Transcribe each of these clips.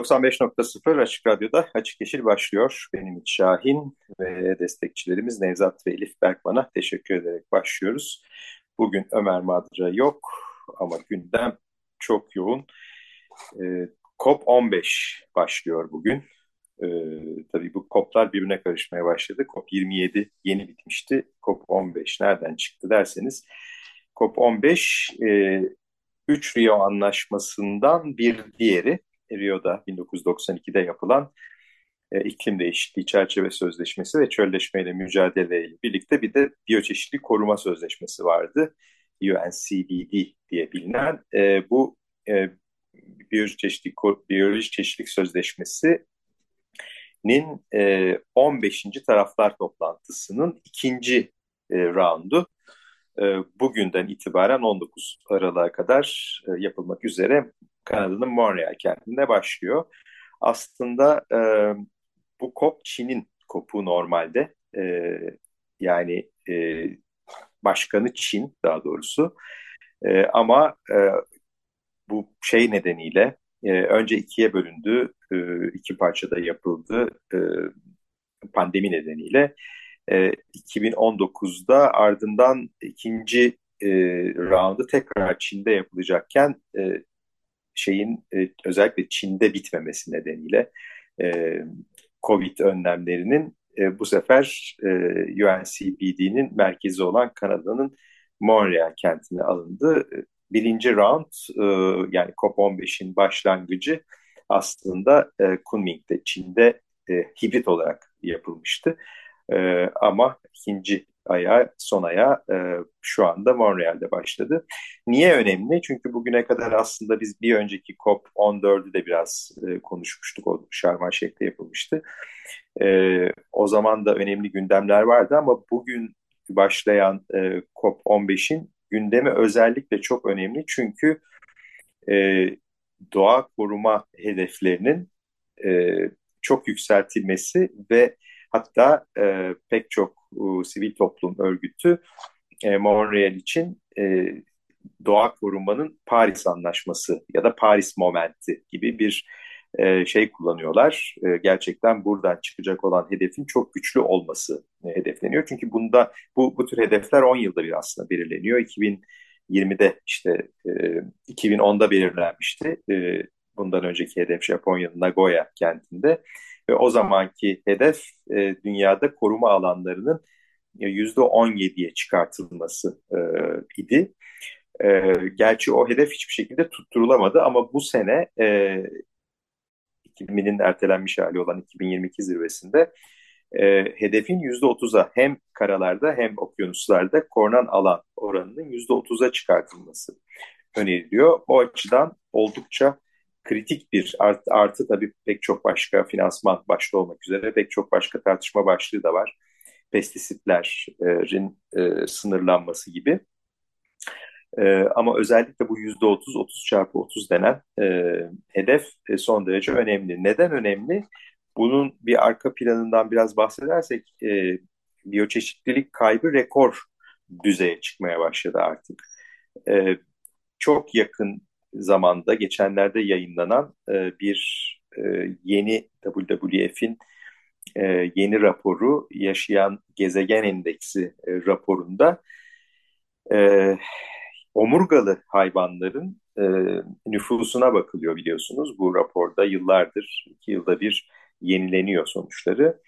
95.0 Açık Radyo'da Açık Yeşil başlıyor. Benim İç Şahin ve destekçilerimiz Nevzat ve Elif Berkman'a teşekkür ederek başlıyoruz. Bugün Ömer Madra yok ama gündem çok yoğun. Ee, COP15 başlıyor bugün. Ee, tabii bu COP'lar birbirine karışmaya başladı. COP27 yeni bitmişti. COP15 nereden çıktı derseniz COP15 e, 3 Rio Anlaşması'ndan bir diğeri Rio'da 1992'de yapılan e, iklim değişikliği çerçeve sözleşmesi ve çölleşmeyle mücadeleyle birlikte bir de biyoçeşitlilik koruma sözleşmesi vardı. UNCBD diye bilinen e, bu e, biyolojik çeşitlilik sözleşmesinin e, 15. taraflar toplantısının ikinci e, roundu e, bugünden itibaren 19 Aralık'a kadar e, yapılmak üzere Kanada'nın Montreal kentinde başlıyor. Aslında e, bu COP Çin'in COP'u normalde. E, yani e, başkanı Çin daha doğrusu. E, ama e, bu şey nedeniyle e, önce ikiye bölündü, e, iki parçada yapıldı e, pandemi nedeniyle. E, 2019'da ardından ikinci e, roundu tekrar Çin'de yapılacakken e, şeyin e, özellikle Çin'de bitmemesi nedeniyle e, Covid önlemlerinin e, bu sefer e, UNCBD'nin merkezi olan Kanada'nın Montreal kentine alındı. Birinci round e, yani COP15'in başlangıcı aslında e, Kunming'de Çin'de e, hibrit olarak yapılmıştı. E, ama ikinci ayağı, son ayağı e, şu anda Montreal'de başladı. Niye önemli? Çünkü bugüne kadar aslında biz bir önceki COP14'ü de biraz e, konuşmuştuk. O Şarman şekli yapılmıştı. E, o zaman da önemli gündemler vardı ama bugün başlayan e, COP15'in gündemi özellikle çok önemli. Çünkü e, doğa koruma hedeflerinin e, çok yükseltilmesi ve Hatta e, pek çok e, sivil toplum örgütü e, Montreal için e, doğa korumanın Paris Anlaşması ya da Paris Momenti gibi bir e, şey kullanıyorlar. E, gerçekten buradan çıkacak olan hedefin çok güçlü olması e, hedefleniyor. Çünkü bunda bu, bu tür hedefler 10 yılda bir aslında belirleniyor. 2020'de işte e, 2010'da belirlenmişti. E, bundan önceki hedef Japonya'nın Nagoya kentinde. Ve o zamanki hedef e, dünyada koruma alanlarının yüzde 17'ye çıkartılması e, idi. E, gerçi o hedef hiçbir şekilde tutturulamadı ama bu sene e, 2000'in ertelenmiş hali olan 2022 zirvesinde e, hedefin %30'a hem karalarda hem okyanuslarda korunan alan oranının %30'a çıkartılması öneriliyor. O açıdan oldukça kritik bir artı, artı tabii pek çok başka finansman başta olmak üzere pek çok başka tartışma başlığı da var. Pestisitlerin e, sınırlanması gibi. E, ama özellikle bu yüzde otuz, otuz çarpı otuz denen e, hedef e, son derece önemli. Neden önemli? Bunun bir arka planından biraz bahsedersek e, biyoçeşitlilik kaybı rekor düzeye çıkmaya başladı artık. E, çok yakın zamanda geçenlerde yayınlanan e, bir e, yeni WWF'in e, yeni raporu Yaşayan Gezegen Endeksi e, raporunda e, omurgalı hayvanların e, nüfusuna bakılıyor biliyorsunuz. Bu raporda yıllardır, iki yılda bir yenileniyor sonuçları.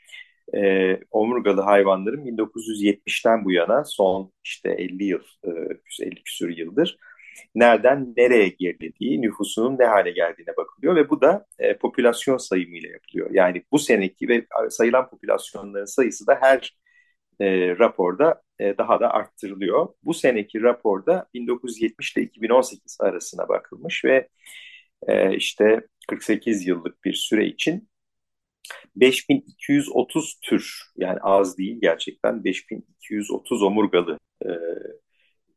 E, omurgalı hayvanların 1970'ten bu yana son işte 50 yıl, e, 50 küsur yıldır nereden nereye gerilediği, nüfusunun ne hale geldiğine bakılıyor ve bu da e, popülasyon sayımıyla yapılıyor. Yani bu seneki ve sayılan popülasyonların sayısı da her e, raporda e, daha da arttırılıyor. Bu seneki raporda 1970 ile 2018 arasına bakılmış ve e, işte 48 yıllık bir süre için 5230 tür yani az değil gerçekten 5230 omurgalı e,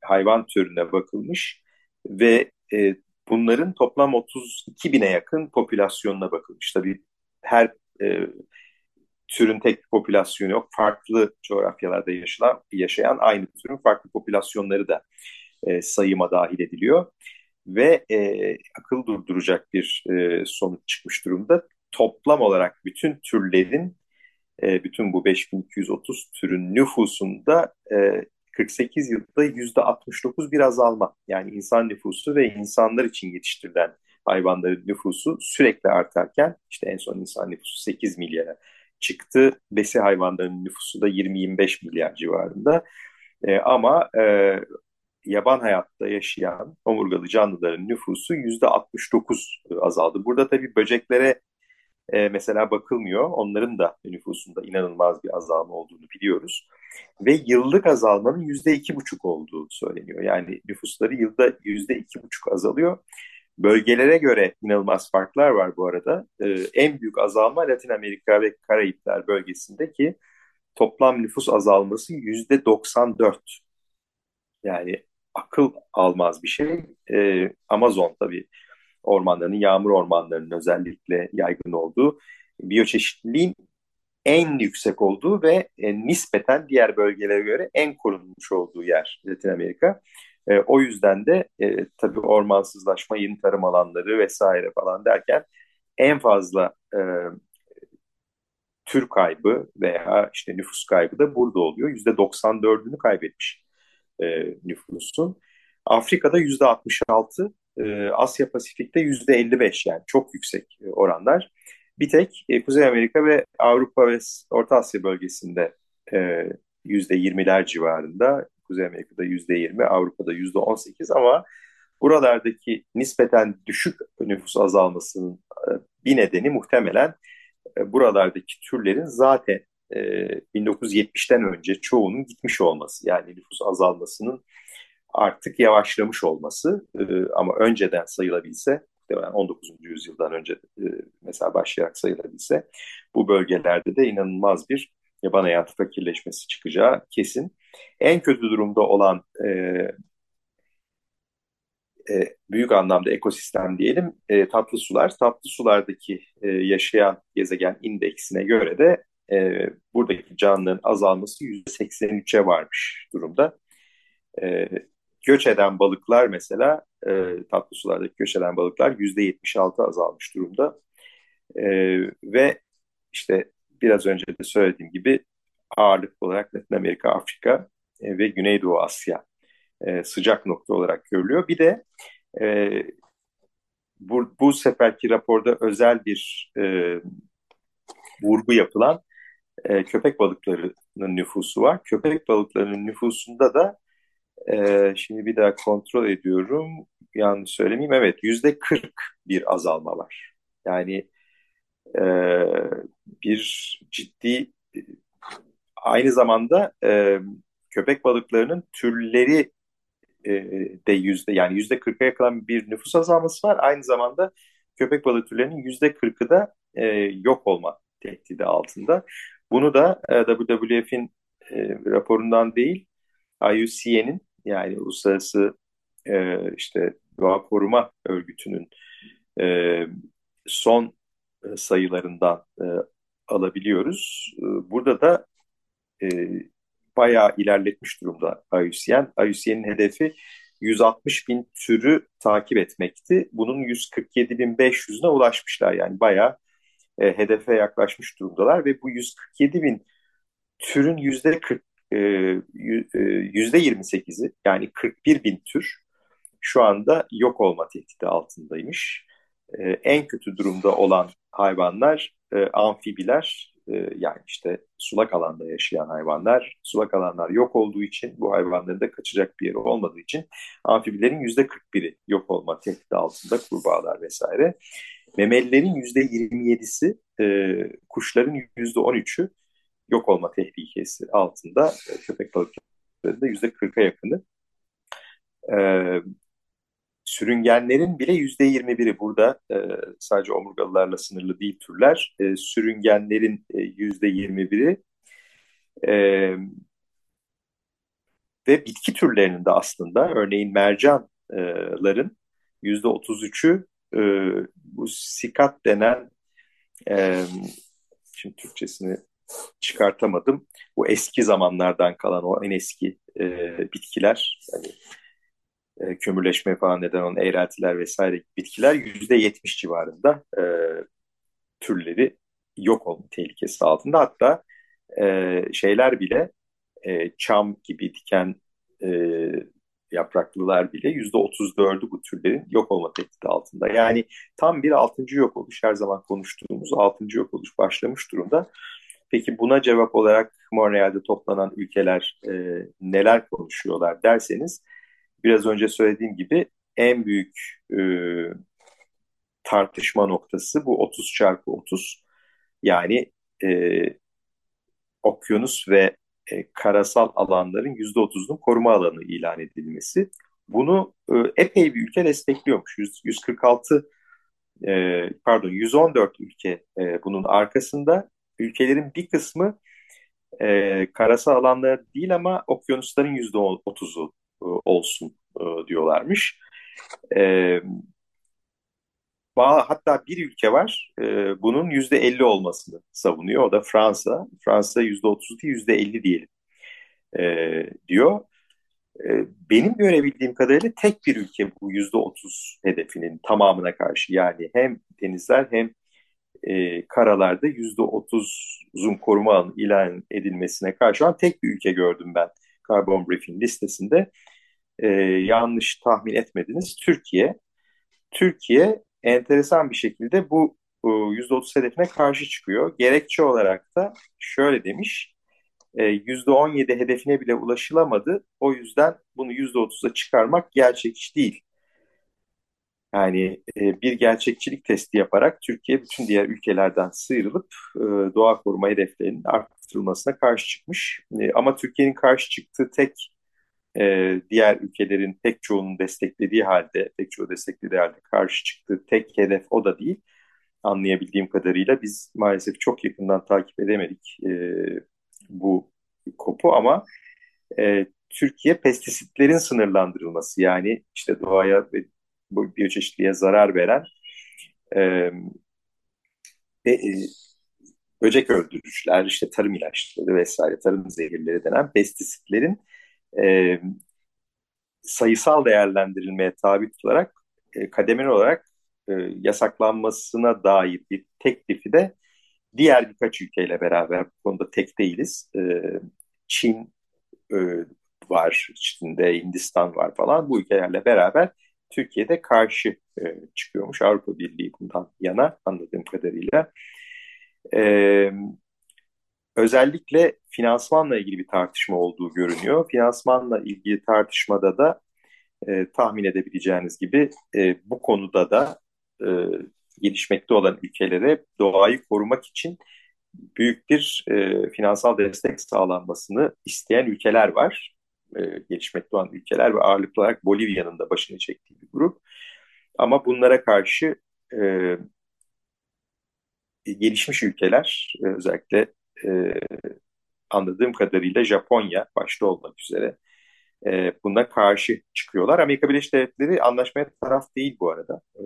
hayvan türüne bakılmış ve e, bunların toplam 32 bine yakın popülasyonuna bakılmış. Tabii her e, türün tek bir popülasyonu yok. Farklı coğrafyalarda yaşayan, yaşayan aynı türün farklı popülasyonları da e, sayıma dahil ediliyor. Ve e, akıl durduracak bir e, sonuç çıkmış durumda. Toplam olarak bütün türlerin, e, bütün bu 5230 türün nüfusunda e, 48 yılda yüzde 69 bir azalma. Yani insan nüfusu ve insanlar için yetiştirilen hayvanların nüfusu sürekli artarken işte en son insan nüfusu 8 milyara çıktı. Besi hayvanlarının nüfusu da 20-25 milyar civarında. E, ama e, yaban hayatta yaşayan omurgalı canlıların nüfusu yüzde 69 azaldı. Burada tabii böceklere e, mesela bakılmıyor. Onların da nüfusunda inanılmaz bir azalma olduğunu biliyoruz. Ve yıllık azalmanın yüzde iki buçuk olduğu söyleniyor. Yani nüfusları yılda yüzde iki buçuk azalıyor. Bölgelere göre inanılmaz farklar var bu arada. Ee, en büyük azalma Latin Amerika ve Karayipler bölgesindeki toplam nüfus azalması yüzde 94. Yani akıl almaz bir şey. Ee, Amazon tabii ormanlarının, yağmur ormanlarının özellikle yaygın olduğu, biyoçeşitliliğin en yüksek olduğu ve e, nispeten diğer bölgelere göre en korunmuş olduğu yer Latin Amerika. E, o yüzden de e, tabii ormansızlaşma, yeni tarım alanları vesaire falan derken en fazla e, tür kaybı veya işte nüfus kaybı da burada oluyor. Yüzde 94'ünü kaybetmiş e, nüfusun. Afrika'da yüzde 66, e, Asya Pasifik'te yüzde 55 yani çok yüksek e, oranlar. Bir tek e, Kuzey Amerika ve Avrupa ve Orta Asya bölgesinde e, yüzde 20'ler civarında Kuzey Amerika'da yüzde yirmi, Avrupa'da yüzde on sekiz ama buralardaki nispeten düşük nüfus azalmasının bir nedeni muhtemelen buralardaki türlerin zaten 1970'ten e, önce çoğunun gitmiş olması. Yani nüfus azalmasının artık yavaşlamış olması ama önceden sayılabilse 19. yüzyıldan önce mesela başlayarak sayılabilse bu bölgelerde de inanılmaz bir yaban hayatı fakirleşmesi çıkacağı kesin. En kötü durumda olan e, e, büyük anlamda ekosistem diyelim e, tatlı sular. Tatlı sulardaki e, yaşayan gezegen indeksine göre de e, buradaki canlının azalması %83'e varmış durumda. E, göç eden balıklar mesela e, tatlı sulardaki göç eden balıklar %76 azalmış durumda. E, ve işte biraz önce de söylediğim gibi ağırlıklı olarak Latin Amerika, Afrika e, ve Güneydoğu Asya e, sıcak nokta olarak görülüyor. Bir de e, bu, bu seferki raporda özel bir e, vurgu yapılan e, köpek balıklarının nüfusu var. Köpek balıklarının nüfusunda da e, şimdi bir daha kontrol ediyorum. Yanlış söylemeyeyim. Evet yüzde 40 bir azalma var. Yani e, bir ciddi aynı zamanda e, köpek balıklarının türleri e, de yüzde yani yüzde kırka yakın bir nüfus azalması var. Aynı zamanda köpek balığı türlerinin yüzde kırkı da e, yok olma tehdidi altında. Bunu da e, WWF'in e, raporundan değil, IUCN'in yani Uluslararası e, işte Doğa Koruma Örgütü'nün e, son e, sayılarından e, alabiliyoruz. E, burada da e, bayağı ilerletmiş durumda IUCN. IUCN'in hedefi 160 bin türü takip etmekti. Bunun 147 bin 500'üne ulaşmışlar. Yani bayağı e, hedefe yaklaşmış durumdalar ve bu 147 bin türün yüzde 40 e, e, 28'i yani 41 bin tür şu anda yok olma tehdidi altındaymış. E, en kötü durumda olan hayvanlar amfibiler yani işte sulak alanda yaşayan hayvanlar, sulak alanlar yok olduğu için bu hayvanların da kaçacak bir yeri olmadığı için amfibilerin yüzde 41'i yok olma tehdidi altında kurbağalar vesaire. Memelilerin yüzde 27'si, e, kuşların yüzde 13'ü yok olma tehlikesi altında e, köpek balıkları yüzde 40'a yakını. E, sürüngenlerin bile yüzde 21'i burada e, sadece omurgalılarla sınırlı değil türler. E, sürüngenlerin e, yüzde 21'i e, ve bitki türlerinin de aslında örneğin mercanların yüzde 33'ü e, bu sikat denen e, şimdi Türkçesini çıkartamadım. Bu eski zamanlardan kalan o en eski e, bitkiler yani e, kömürleşme falan neden olan eğreltiler vesaire bitkiler yüzde yetmiş civarında e, türleri yok olma tehlikesi altında. Hatta e, şeyler bile e, çam gibi diken e, yapraklılar bile yüzde otuz dördü bu türlerin yok olma tehdidi altında. Yani tam bir altıncı yok oluş her zaman konuştuğumuz altıncı yok oluş başlamış durumda. Peki buna cevap olarak Montreal'de toplanan ülkeler e, neler konuşuyorlar derseniz biraz önce söylediğim gibi en büyük e, tartışma noktası bu 30 çarpı 30 yani e, okyanus ve e, karasal alanların %30'unun koruma alanı ilan edilmesi. Bunu e, epey bir ülke destekliyormuş. 100, 146 e, pardon 114 ülke e, bunun arkasında. Ülkelerin bir kısmı e, karasal alanlar değil ama okyanusların %30'u e, olsun e, diyorlarmış. E, hatta bir ülke var e, bunun yüzde 50 olmasını savunuyor. O da Fransa. Fransa yüzde 30 değil yüzde 50 diyelim e, diyor. E, benim görebildiğim kadarıyla tek bir ülke bu yüzde 30 hedefinin tamamına karşı. Yani hem denizler hem e, karalarda yüzde 30'un koruma alanı ilan edilmesine karşı an tek bir ülke gördüm ben Carbon Briefing listesinde. E, yanlış tahmin etmediniz. Türkiye. Türkiye enteresan bir şekilde bu %30 hedefine karşı çıkıyor. Gerekçe olarak da şöyle demiş, %17 e, hedefine bile ulaşılamadı. O yüzden bunu %30'a çıkarmak gerçekçi değil. Yani e, bir gerçekçilik testi yaparak Türkiye bütün diğer ülkelerden sıyrılıp e, doğa koruma hedeflerinin arttırılmasına karşı çıkmış. Ama Türkiye'nin karşı çıktığı tek e, diğer ülkelerin pek çoğunun desteklediği halde, pek çoğu desteklediği halde karşı çıktığı tek hedef o da değil. Anlayabildiğim kadarıyla biz maalesef çok yakından takip edemedik e, bu kopu ama e, Türkiye pestisitlerin sınırlandırılması yani işte doğaya ve bu biyoçeşitliğe zarar veren e, e, böcek öldürücüler, işte tarım ilaçları vesaire, tarım zehirleri denen pestisitlerin e, sayısal değerlendirilmeye tabi tutularak e, kademeli olarak e, yasaklanmasına dair bir teklifi de diğer birkaç ülkeyle beraber bu konuda tek değiliz. E, Çin e, var içinde, Hindistan var falan bu ülkelerle beraber Türkiye'de karşı e, çıkıyormuş. Avrupa Birliği bundan yana anladığım kadarıyla. Evet özellikle finansmanla ilgili bir tartışma olduğu görünüyor. Finansmanla ilgili tartışmada da e, tahmin edebileceğiniz gibi e, bu konuda da e, gelişmekte olan ülkelere doğayı korumak için büyük bir e, finansal destek sağlanmasını isteyen ülkeler var. E, gelişmekte olan ülkeler ve ağırlıklı olarak Bolivya'nın da başını çektiği bir grup. Ama bunlara karşı e, gelişmiş ülkeler e, özellikle e, anladığım kadarıyla Japonya başta olmak üzere e, buna karşı çıkıyorlar. Amerika Birleşik Devletleri anlaşmaya taraf değil bu arada. E,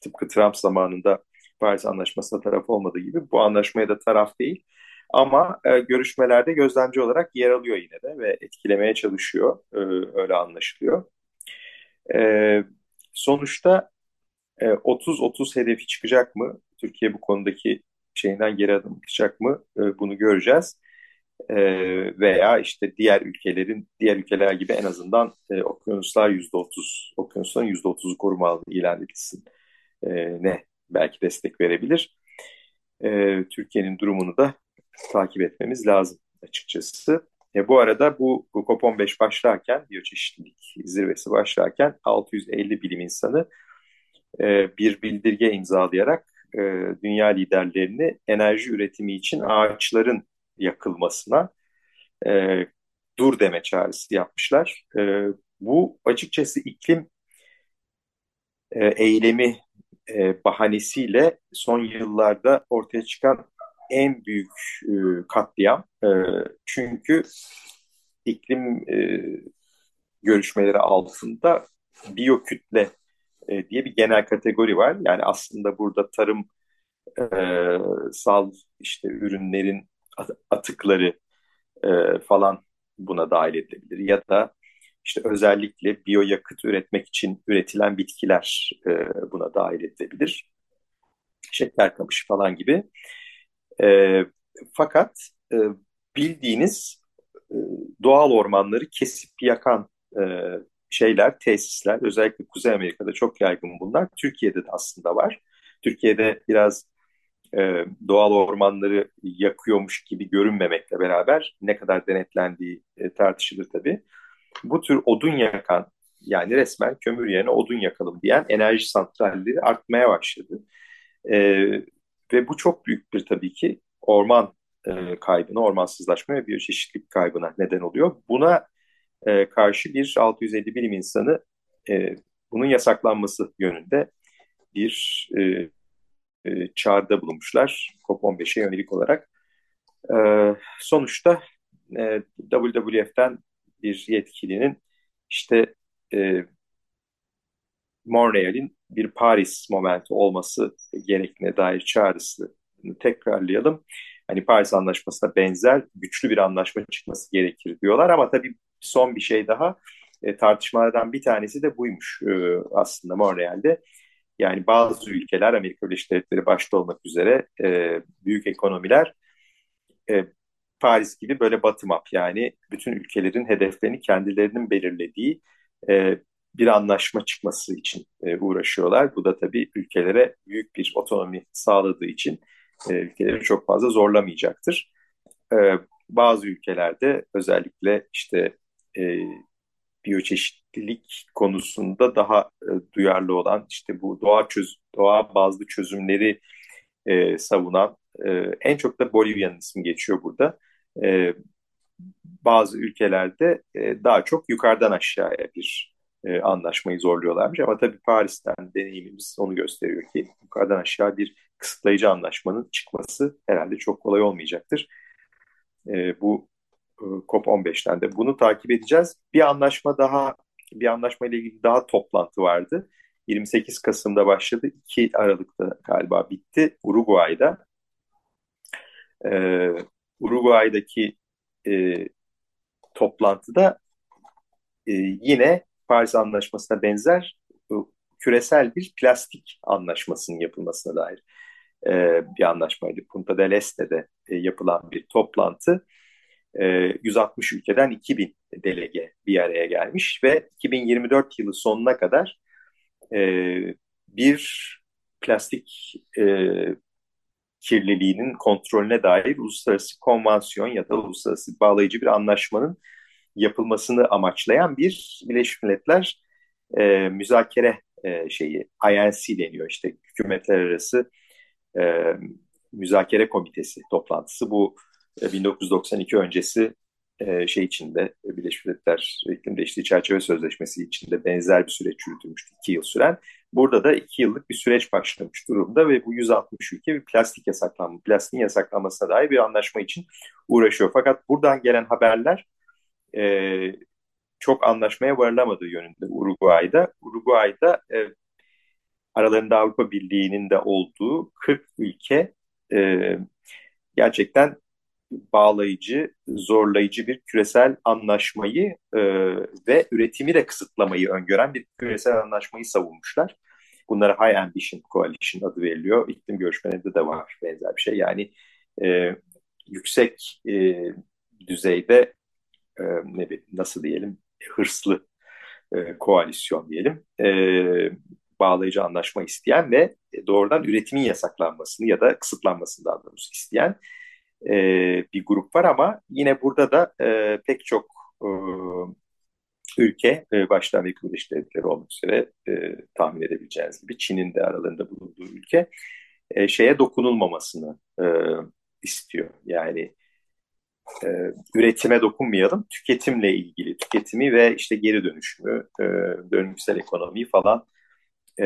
tıpkı Trump zamanında Paris Anlaşması'na taraf olmadığı gibi bu anlaşmaya da taraf değil. Ama e, görüşmelerde gözlemci olarak yer alıyor yine de ve etkilemeye çalışıyor. E, öyle anlaşılıyor. E, sonuçta 30-30 e, hedefi çıkacak mı? Türkiye bu konudaki şeyinden geri adım atacak mı e, bunu göreceğiz. E, veya işte diğer ülkelerin diğer ülkeler gibi en azından e, okyanuslar yüzde otuz okyanusların yüzde otuzu koruma alanı ilan edilsin e, ne belki destek verebilir. E, Türkiye'nin durumunu da takip etmemiz lazım açıkçası. E, bu arada bu, bu COP15 başlarken, biyoçeşitlilik zirvesi başlarken 650 bilim insanı e, bir bildirge imzalayarak e, dünya liderlerini enerji üretimi için ağaçların yakılmasına, e, dur deme çağrısı yapmışlar. E, bu açıkçası iklim e, eylemi e, bahanesiyle son yıllarda ortaya çıkan en büyük e, katliam. E, çünkü iklim e, görüşmeleri altında biyokütle e, diye bir genel kategori var. Yani aslında burada tarım e, sal işte ürünlerin atıkları e, falan buna dahil edilebilir. Ya da işte özellikle biyoyakıt üretmek için üretilen bitkiler e, buna dahil edilebilir. Şeker kamışı falan gibi. E, fakat e, bildiğiniz e, doğal ormanları kesip yakan e, şeyler, tesisler, özellikle Kuzey Amerika'da çok yaygın bunlar. Türkiye'de de aslında var. Türkiye'de biraz e, doğal ormanları yakıyormuş gibi görünmemekle beraber ne kadar denetlendiği e, tartışılır tabii. Bu tür odun yakan, yani resmen kömür yerine odun yakalım diyen enerji santralleri artmaya başladı. E, ve bu çok büyük bir tabii ki orman e, kaybına, ormansızlaşma ve biyoçeşitlilik kaybına neden oluyor. Buna e, karşı bir 650 bilim insanı e, bunun yasaklanması yönünde bir e, e, çağrıda bulunmuşlar COP15'e yönelik olarak. E, sonuçta e, WWF'den bir yetkilinin işte e, Montreal'in bir Paris momenti olması gerektiğine dair çağrısını tekrarlayalım. Hani Paris Anlaşması'na benzer güçlü bir anlaşma çıkması gerekir diyorlar ama tabii son bir şey daha e, tartışmalardan bir tanesi de buymuş e, aslında Montreal'de. Yani bazı ülkeler Amerika Birleşik Devletleri başta olmak üzere e, büyük ekonomiler e, Paris gibi böyle bottom up yani bütün ülkelerin hedeflerini kendilerinin belirlediği e, bir anlaşma çıkması için e, uğraşıyorlar. Bu da tabii ülkelere büyük bir otonomi sağladığı için e, ülkeleri çok fazla zorlamayacaktır. E, bazı ülkelerde özellikle işte e, biyoçeşitlilik konusunda daha e, duyarlı olan işte bu doğa çöz doğa bazlı çözümleri e, savunan e, en çok da Bolivya'nın ismi geçiyor burada. E, bazı ülkelerde e, daha çok yukarıdan aşağıya bir e, anlaşmayı zorluyorlarmış ama tabii Paris'ten deneyimimiz onu gösteriyor ki yukarıdan aşağı bir kısıtlayıcı anlaşmanın çıkması herhalde çok kolay olmayacaktır. E, bu e, COP15'ten de bunu takip edeceğiz. Bir anlaşma daha, bir anlaşma ile ilgili daha toplantı vardı. 28 Kasım'da başladı, 2 Aralık'ta galiba bitti Uruguay'da. Ee, Uruguay'daki e, toplantıda e, yine Paris Anlaşması'na benzer küresel bir plastik anlaşmasının yapılmasına dair e, bir anlaşmaydı. Punta del Este'de e, yapılan bir toplantı. 160 e, ülkeden 2000 delege bir araya gelmiş ve 2024 yılı sonuna kadar e, bir plastik e, kirliliğinin kontrolüne dair uluslararası konvansiyon ya da uluslararası bağlayıcı bir anlaşmanın yapılmasını amaçlayan bir Birleşmiş Milletler e, müzakere e, şeyi INC deniyor işte hükümetler arası e, müzakere komitesi toplantısı bu 1992 öncesi e, şey içinde Birleşmiş Milletler İklim Değişikliği Çerçeve Sözleşmesi içinde benzer bir süreç yürütülmüştü iki yıl süren. Burada da iki yıllık bir süreç başlamış durumda ve bu 160 ülke bir plastik yasaklanma, plastiğin yasaklanmasına dair bir anlaşma için uğraşıyor. Fakat buradan gelen haberler e, çok anlaşmaya varılamadığı yönünde Uruguay'da. Uruguay'da e, aralarında Avrupa Birliği'nin de olduğu 40 ülke e, gerçekten bağlayıcı, zorlayıcı bir küresel anlaşmayı e, ve üretimi de kısıtlamayı öngören bir küresel anlaşmayı savunmuşlar. Bunlara High Ambition Coalition adı veriliyor. İklim görüşmelerinde de var benzer bir şey. Yani e, yüksek e, düzeyde e, ne nasıl diyelim hırslı e, koalisyon diyelim. E, bağlayıcı anlaşma isteyen ve doğrudan üretimin yasaklanmasını ya da kısıtlanmasını daha doğrusu isteyen e, bir grup var ama yine burada da e, pek çok e, ülke, e, başta Amerika Birleşik Devletleri olmak üzere e, tahmin edebileceğiniz gibi Çin'in de aralarında bulunduğu ülke e, şeye dokunulmamasını e, istiyor. Yani e, üretime dokunmayalım, tüketimle ilgili, tüketimi ve işte geri dönüşümü, e, dönüşsel ekonomiyi falan e,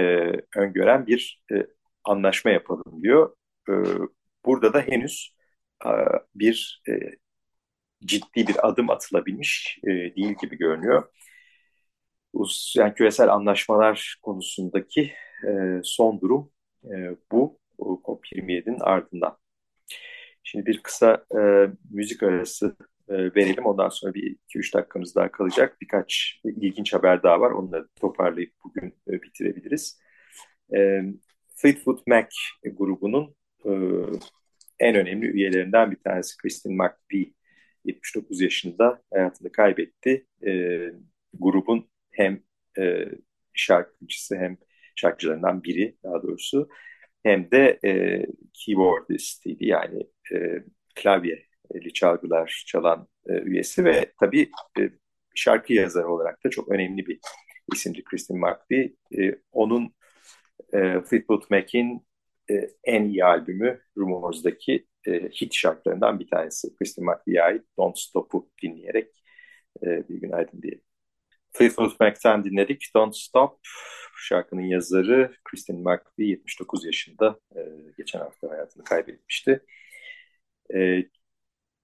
öngören bir e, anlaşma yapalım diyor. E, burada da henüz e, bir e, ciddi bir adım atılabilmiş e, değil gibi görünüyor. Yani küresel anlaşmalar konusundaki e, son durum e, bu COP27'nin ardından. Şimdi bir kısa e, müzik arası e, verelim. Ondan sonra bir 2-3 dakikamız daha kalacak. Birkaç ilginç haber daha var. Onları toparlayıp bugün e, bitirebiliriz. E, Fleetwood Mac grubunun e, en önemli üyelerinden bir tanesi Kristin McVie 79 yaşında hayatını kaybetti. E, grubun hem e, şarkıcısı hem şarkıcılarından biri daha doğrusu hem de e, keyboardistiydi yani e, klavyeli çalgılar çalan e, üyesi ve tabii e, şarkı yazarı olarak da çok önemli bir isimdi Kristin McVie. E, onun e, Fleetwood Mac'in e, en iyi albümü Rumors'daki e, hit şarkılarından bir tanesi. Kristin McVie'ye ait Don't Stop'u dinleyerek e, bir günaydın diyelim. Fleetwood Mac'ten dinledik Don't Stop. Şarkının yazarı Kristin McVie 79 yaşında e, geçen hafta hayatını kaybetmişti.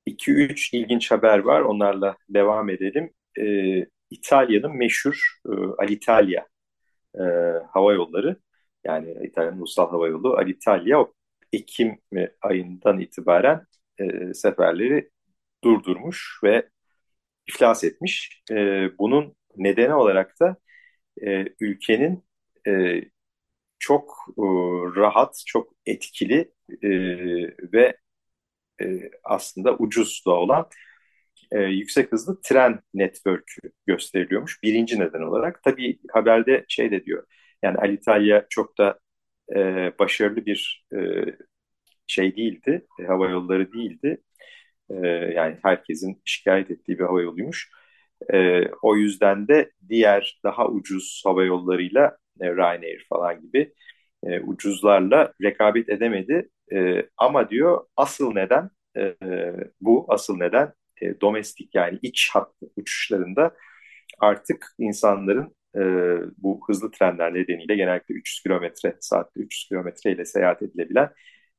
2-3 e, ilginç haber var. Onlarla devam edelim. E, İtalya'nın meşhur e, Alitalia e, hava yolları yani İtalya'nın ulusal hava yolu Alitalia Ekim ayından itibaren e, seferleri durdurmuş ve iflas etmiş. E, bunun nedeni olarak da e, ülkenin e, çok e, rahat, çok etkili e, ve e, aslında ucuz da olan e, yüksek hızlı tren network'ü gösteriliyormuş birinci neden olarak. Tabii haberde şey de diyor, yani Alitalia çok da e, başarılı bir e, şey değildi, e, hava yolları değildi. E, yani herkesin şikayet ettiği bir hava yoluymuş. E, o yüzden de diğer daha ucuz hava yollarıyla e, Ryanair falan gibi e, ucuzlarla rekabet edemedi. E, ama diyor asıl neden e, bu, asıl neden e, domestik yani iç hat uçuşlarında artık insanların e, bu hızlı trenler nedeniyle genellikle 300 kilometre saatte 300 kilometre ile seyahat edilebilen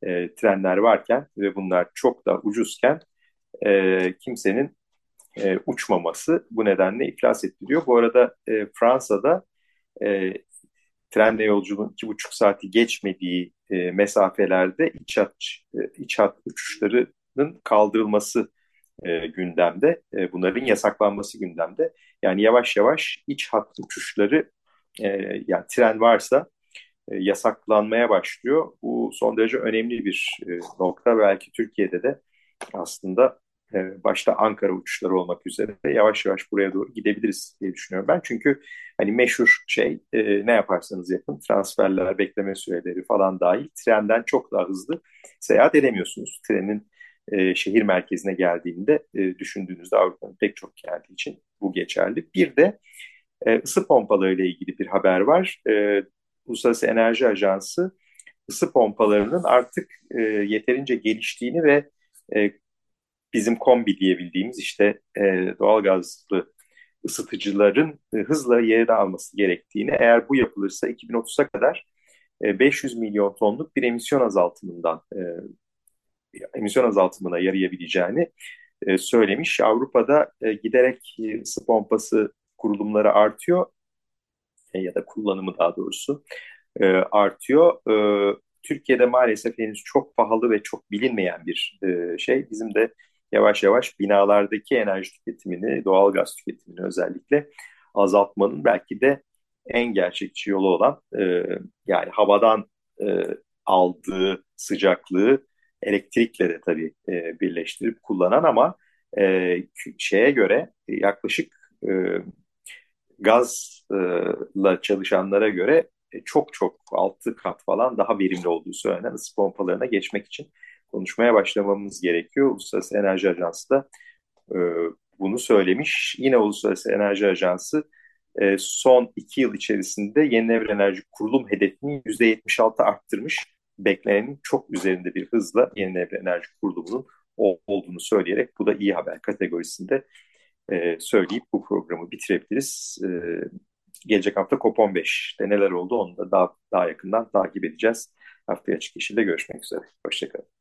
e, trenler varken ve bunlar çok da ucuzken e, kimsenin e, uçmaması bu nedenle iflas ettiriyor. Bu arada e, Fransa'da e, trenle yolculuğun iki buçuk saati geçmediği e, mesafelerde iç hat, e, iç hat uçuşlarının kaldırılması e, gündemde. E, bunların yasaklanması gündemde. Yani yavaş yavaş iç hat uçuşları e, yani tren varsa e, yasaklanmaya başlıyor. Bu son derece önemli bir e, nokta. Belki Türkiye'de de aslında e, başta Ankara uçuşları olmak üzere yavaş yavaş buraya doğru gidebiliriz diye düşünüyorum ben. Çünkü hani meşhur şey e, ne yaparsanız yapın transferler, bekleme süreleri falan dahil trenden çok daha hızlı seyahat edemiyorsunuz. Trenin e, şehir merkezine geldiğinde e, düşündüğünüzde Avrupa'nın pek çok kenti için bu geçerli. Bir de e, ısı pompaları ile ilgili bir haber var. E, Uluslararası Enerji Ajansı ısı pompalarının artık e, yeterince geliştiğini ve e, bizim kombi diyebildiğimiz işte e, doğalgazlı ısıtıcıların e, hızla yerini alması gerektiğini eğer bu yapılırsa 2030'a kadar e, 500 milyon tonluk bir emisyon azaltımından e, emisyon azaltımına yarayabileceğini e, söylemiş. Avrupa'da e, giderek e, ısı pompası kurulumları artıyor e, ya da kullanımı daha doğrusu e, artıyor. E, Türkiye'de maalesef henüz çok pahalı ve çok bilinmeyen bir e, şey. Bizim de yavaş yavaş binalardaki enerji tüketimini, doğal gaz tüketimini özellikle azaltmanın belki de en gerçekçi yolu olan e, yani havadan e, aldığı sıcaklığı elektrikle de tabii e, birleştirip kullanan ama e, şeye göre yaklaşık e, gazla çalışanlara göre e, çok çok altı kat falan daha verimli olduğu söylenen ısı pompalarına geçmek için konuşmaya başlamamız gerekiyor. Uluslararası Enerji Ajansı da e, bunu söylemiş. Yine Uluslararası Enerji Ajansı e, son iki yıl içerisinde yenilenebilir enerji kurulum hedefini %76 arttırmış. Beklenenin çok üzerinde bir hızla yenilenebilir enerji kurulumunun olduğunu söyleyerek bu da iyi haber kategorisinde e, söyleyip bu programı bitirebiliriz. E, gelecek hafta COP15'te neler oldu onu da daha, daha yakından takip edeceğiz. Haftaya açık yeşilde görüşmek üzere. Hoşçakalın.